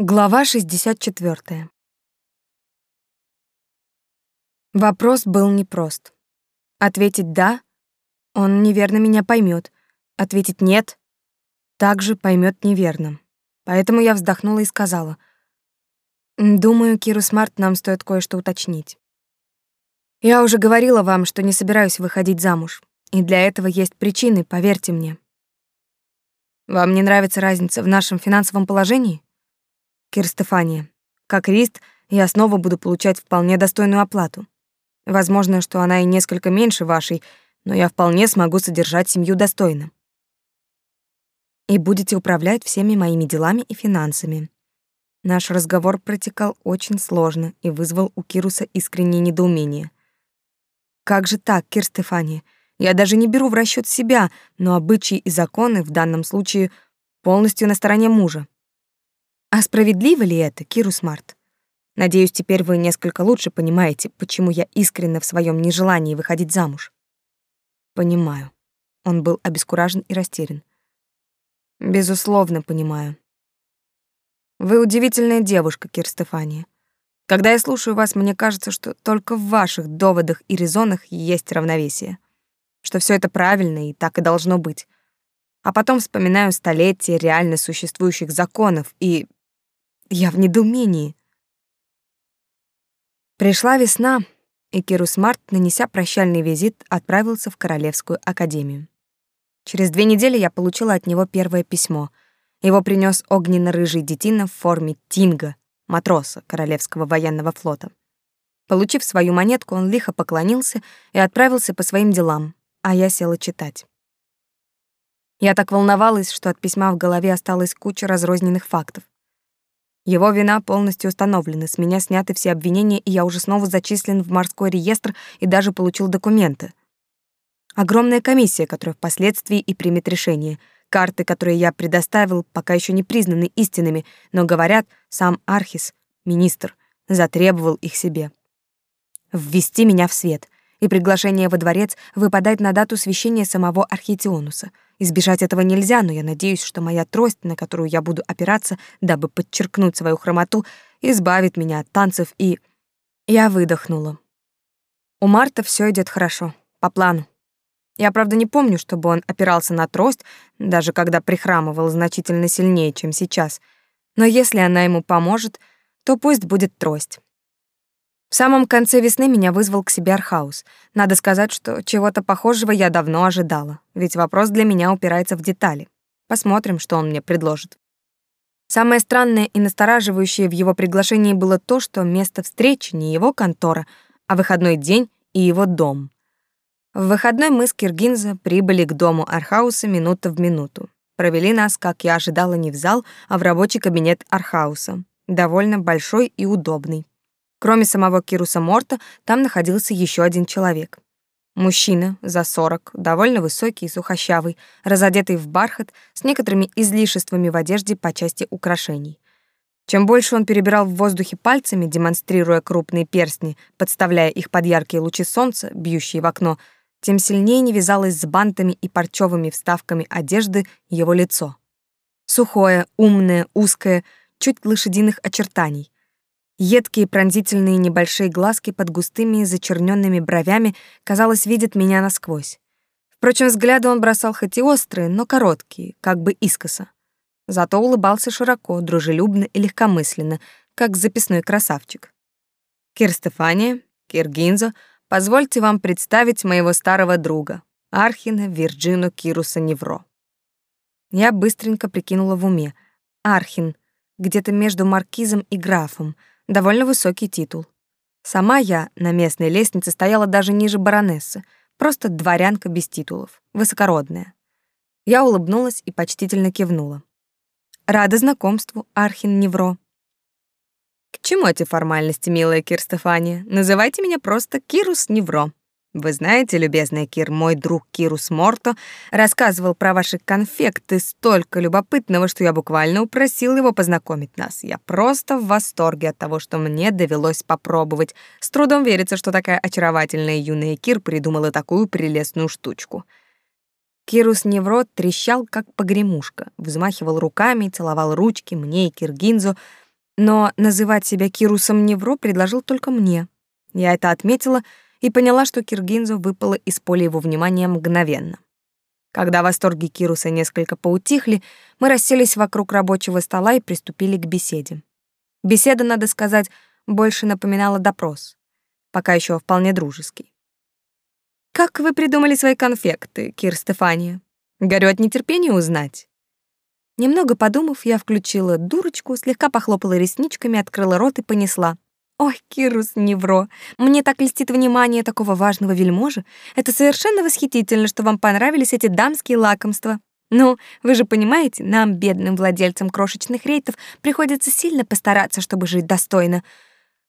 Глава 64. Вопрос был непрост. Ответить «да» — он неверно меня поймет. Ответить «нет» — также поймет неверно. Поэтому я вздохнула и сказала. «Думаю, Киру Смарт нам стоит кое-что уточнить. Я уже говорила вам, что не собираюсь выходить замуж. И для этого есть причины, поверьте мне. Вам не нравится разница в нашем финансовом положении? Кир Стефания, как рист я снова буду получать вполне достойную оплату. Возможно, что она и несколько меньше вашей, но я вполне смогу содержать семью достойно. И будете управлять всеми моими делами и финансами. Наш разговор протекал очень сложно и вызвал у Кируса искреннее недоумение. Как же так, Кир Стефания? Я даже не беру в расчет себя, но обычаи и законы в данном случае полностью на стороне мужа. А справедливо ли это, Киру Смарт? Надеюсь, теперь вы несколько лучше понимаете, почему я искренна в своем нежелании выходить замуж. Понимаю. Он был обескуражен и растерян. Безусловно, понимаю. Вы удивительная девушка, Кир. Когда я слушаю вас, мне кажется, что только в ваших доводах и резонах есть равновесие. Что все это правильно и так и должно быть. А потом вспоминаю столетия реально существующих законов и я в недоумении. Пришла весна, и Кирус Март, нанеся прощальный визит, отправился в Королевскую академию. Через две недели я получила от него первое письмо. Его принес огненно-рыжий детина в форме Тинга, матроса Королевского военного флота. Получив свою монетку, он лихо поклонился и отправился по своим делам, а я села читать. Я так волновалась, что от письма в голове осталась куча разрозненных фактов. Его вина полностью установлена, с меня сняты все обвинения, и я уже снова зачислен в морской реестр и даже получил документы. Огромная комиссия, которая впоследствии и примет решение. Карты, которые я предоставил, пока еще не признаны истинными, но говорят, сам Архис, министр, затребовал их себе. Ввести меня в свет, и приглашение во дворец выпадает на дату священия самого Архитеонуса — Избежать этого нельзя, но я надеюсь, что моя трость, на которую я буду опираться, дабы подчеркнуть свою хромоту, избавит меня от танцев и... Я выдохнула. У Марта все идет хорошо, по плану. Я, правда, не помню, чтобы он опирался на трость, даже когда прихрамывал значительно сильнее, чем сейчас. Но если она ему поможет, то пусть будет трость. В самом конце весны меня вызвал к себе Архаус. Надо сказать, что чего-то похожего я давно ожидала, ведь вопрос для меня упирается в детали. Посмотрим, что он мне предложит. Самое странное и настораживающее в его приглашении было то, что место встречи не его контора, а выходной день и его дом. В выходной мы с Киргинза прибыли к дому Архауса минута в минуту. Провели нас, как я ожидала, не в зал, а в рабочий кабинет Архауса, довольно большой и удобный. Кроме самого Кируса Морта, там находился еще один человек. Мужчина, за сорок, довольно высокий и сухощавый, разодетый в бархат, с некоторыми излишествами в одежде по части украшений. Чем больше он перебирал в воздухе пальцами, демонстрируя крупные перстни, подставляя их под яркие лучи солнца, бьющие в окно, тем сильнее не вязалось с бантами и парчевыми вставками одежды его лицо. Сухое, умное, узкое, чуть лошадиных очертаний — Едкие пронзительные небольшие глазки под густыми зачерненными бровями, казалось, видят меня насквозь. Впрочем, взгляды он бросал хоть и острые, но короткие, как бы искоса. Зато улыбался широко, дружелюбно и легкомысленно, как записной красавчик. «Кир Стефания, Кир Гинзо, позвольте вам представить моего старого друга, Архина Вирджину Кируса Невро». Я быстренько прикинула в уме. Архин, где-то между маркизом и графом — Довольно высокий титул. Сама я на местной лестнице стояла даже ниже баронессы, просто дворянка без титулов, высокородная. Я улыбнулась и почтительно кивнула. Рада знакомству, Архин Невро. К чему эти формальности, милая Кир Стефания? Называйте меня просто Кирус Невро. Вы знаете, любезный Кир, мой друг Кирус Морто рассказывал про ваши конфекты столько любопытного, что я буквально упросил его познакомить нас. Я просто в восторге от того, что мне довелось попробовать. С трудом верится, что такая очаровательная юная Кир придумала такую прелестную штучку. Кирус Неврот трещал, как погремушка, взмахивал руками, целовал ручки мне и Киргинзу, Но называть себя Кирусом Невро предложил только мне. Я это отметила и поняла, что Киргинзу выпало из поля его внимания мгновенно. Когда восторги Кируса несколько поутихли, мы расселись вокруг рабочего стола и приступили к беседе. Беседа, надо сказать, больше напоминала допрос, пока еще вполне дружеский. «Как вы придумали свои конфекты, Кир Стефания? Горю от нетерпения узнать». Немного подумав, я включила дурочку, слегка похлопала ресничками, открыла рот и понесла. «Ой, Кирус Невро, мне так льстит внимание такого важного вельможи. Это совершенно восхитительно, что вам понравились эти дамские лакомства. Ну, вы же понимаете, нам, бедным владельцам крошечных рейтов, приходится сильно постараться, чтобы жить достойно.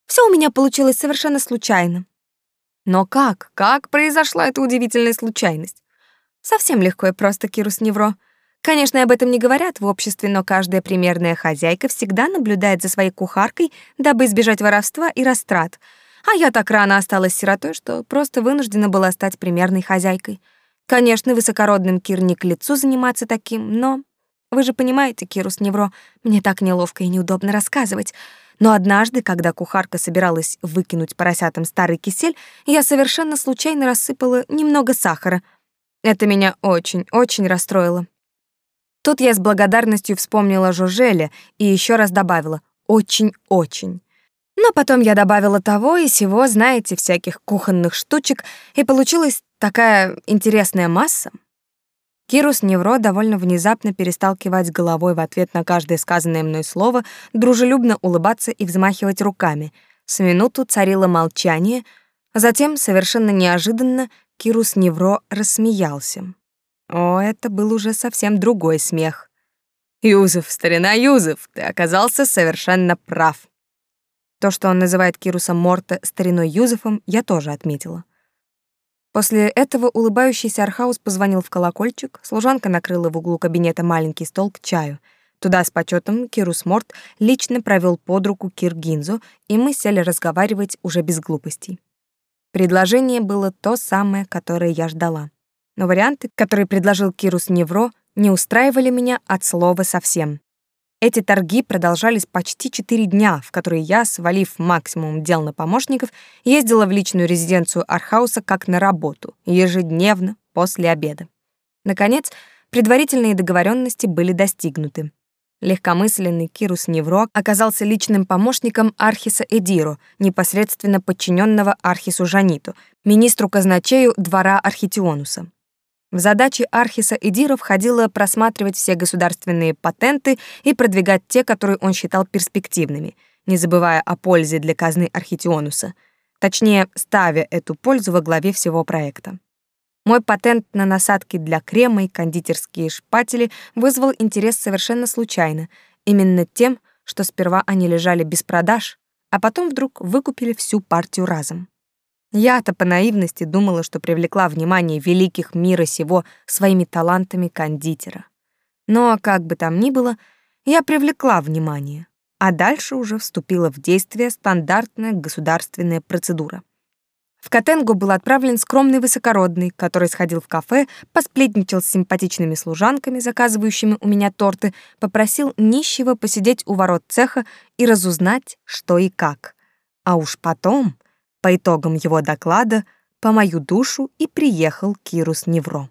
Все у меня получилось совершенно случайно. Но как? Как произошла эта удивительная случайность? Совсем легко и просто, Кирус Невро. Конечно, об этом не говорят в обществе, но каждая примерная хозяйка всегда наблюдает за своей кухаркой, дабы избежать воровства и растрат. А я так рано осталась сиротой, что просто вынуждена была стать примерной хозяйкой. Конечно, высокородным Кир не к лицу заниматься таким, но... Вы же понимаете, Кирус Невро, мне так неловко и неудобно рассказывать. Но однажды, когда кухарка собиралась выкинуть поросятам старый кисель, я совершенно случайно рассыпала немного сахара. Это меня очень-очень расстроило. Тут я с благодарностью вспомнила Жужеле и еще раз добавила «очень-очень». Но потом я добавила того и сего, знаете, всяких кухонных штучек, и получилась такая интересная масса. Кирус Невро довольно внезапно перестал кивать головой в ответ на каждое сказанное мной слово, дружелюбно улыбаться и взмахивать руками. С минуту царило молчание, затем, совершенно неожиданно, Кирус Невро рассмеялся. О, это был уже совсем другой смех. «Юзеф, старина Юзеф, ты оказался совершенно прав». То, что он называет Кируса Морта стариной Юзефом, я тоже отметила. После этого улыбающийся Архаус позвонил в колокольчик, служанка накрыла в углу кабинета маленький стол к чаю. Туда с почетом Кирус Морт лично провел под руку Кир Гинзу, и мы сели разговаривать уже без глупостей. Предложение было то самое, которое я ждала но варианты, которые предложил Кирус Невро, не устраивали меня от слова совсем. Эти торги продолжались почти четыре дня, в которые я, свалив максимум дел на помощников, ездила в личную резиденцию Архауса как на работу, ежедневно после обеда. Наконец, предварительные договоренности были достигнуты. Легкомысленный Кирус Невро оказался личным помощником Архиса Эдиро, непосредственно подчиненного Архису Жаниту, министру-казначею двора Архитионуса. В задачи Архиса Эдира входило просматривать все государственные патенты и продвигать те, которые он считал перспективными, не забывая о пользе для казны Архитионуса, точнее, ставя эту пользу во главе всего проекта. Мой патент на насадки для крема и кондитерские шпатели вызвал интерес совершенно случайно, именно тем, что сперва они лежали без продаж, а потом вдруг выкупили всю партию разом. Я-то по наивности думала, что привлекла внимание великих мира сего своими талантами кондитера. Но, как бы там ни было, я привлекла внимание, а дальше уже вступила в действие стандартная государственная процедура. В Катенгу был отправлен скромный высокородный, который сходил в кафе, посплетничал с симпатичными служанками, заказывающими у меня торты, попросил нищего посидеть у ворот цеха и разузнать, что и как. А уж потом по итогам его доклада по мою душу и приехал Кирус Невро.